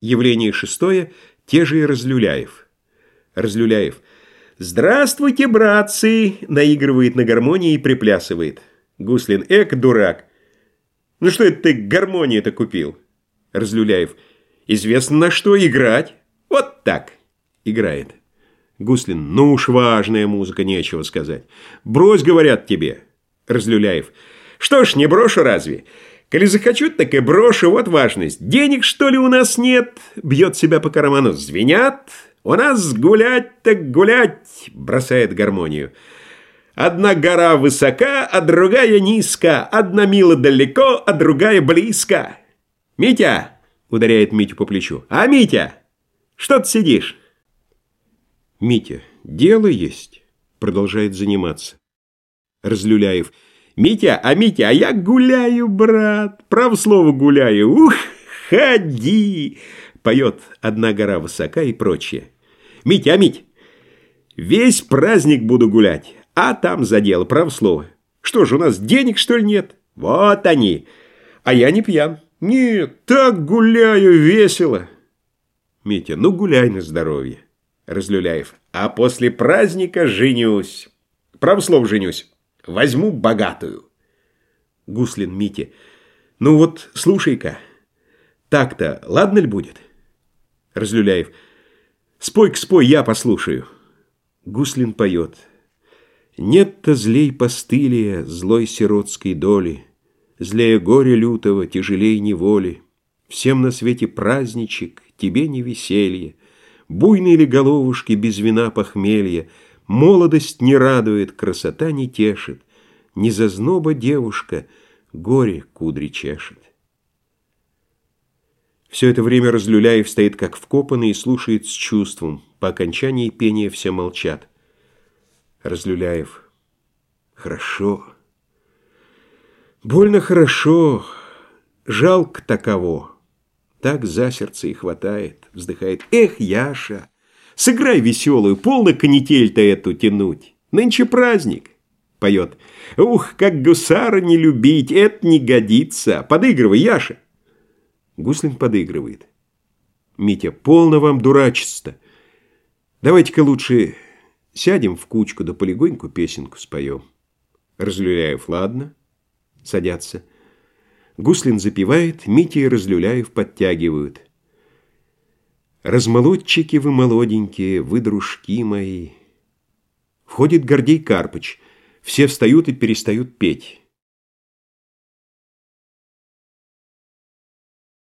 Явление шестое. Те же и Разлюляев. Разлюляев. «Здравствуйте, братцы!» Наигрывает на гармонии и приплясывает. Гуслин. «Эк, дурак! Ну что это ты гармонию-то купил?» Разлюляев. «Известно на что играть. Вот так!» Играет. Гуслин. «Ну уж важная музыка, нечего сказать. Брось, говорят тебе!» Разлюляев. «Что ж, не брошу разве?» Коли захочу, так и брошу, вот важность. Денег, что ли, у нас нет? Бьет себя по карману, звенят. У нас гулять так гулять, бросает гармонию. Одна гора высока, а другая низко. Одна мила далеко, а другая близко. Митя, ударяет Митю по плечу. А, Митя, что ты сидишь? Митя, дело есть, продолжает заниматься. Разлюляев. «Митя, а Митя, а я гуляю, брат, право слово гуляю, ух, ходи!» Поет «Одна гора высока» и прочее. «Митя, а Мить, весь праздник буду гулять, а там за дело, право слово. Что же, у нас денег, что ли, нет? Вот они, а я не пьян. Нет, так гуляю, весело». Митя, ну гуляй на здоровье. Разлюляев, а после праздника женюсь. Право слово женюсь. Возьму богатую. Гуслин Мите. Ну вот, слушай-ка. Так-то, ладно ли будет? Разлюляев. Спой-ка, спой, я послушаю. Гуслин поет. Нет-то злей постылия, злой сиротской доли, Злее горе лютого, тяжелей неволи. Всем на свете праздничек, тебе не веселье. Буйные ли головушки без вина похмелья, Молодость не радует, красота не тешит, Не зазноба девушка, горе кудри чешет. Все это время Разлюляев стоит как вкопанный и слушает с чувством. По окончании пения все молчат. Разлюляев. Хорошо. Больно хорошо. Жалко таково. Так за сердце и хватает. Вздыхает. Эх, Яша! Сыграй веселую, полно канитель-то эту тянуть. Нынче праздник. Поет. Ух, как гусара не любить, это не годится. Подыгрывай, Яша. Гуслин подыгрывает. Митя, полно вам дурачество. Давайте-ка лучше сядем в кучку, да полегоньку песенку споем. Разлюляев, ладно. Садятся. Гуслин запевает, Митя и Разлюляев подтягивают. Размолодчики вы молоденькие, вы дружки мои. Входит Гордей Карпыч. Все встают и перестают петь.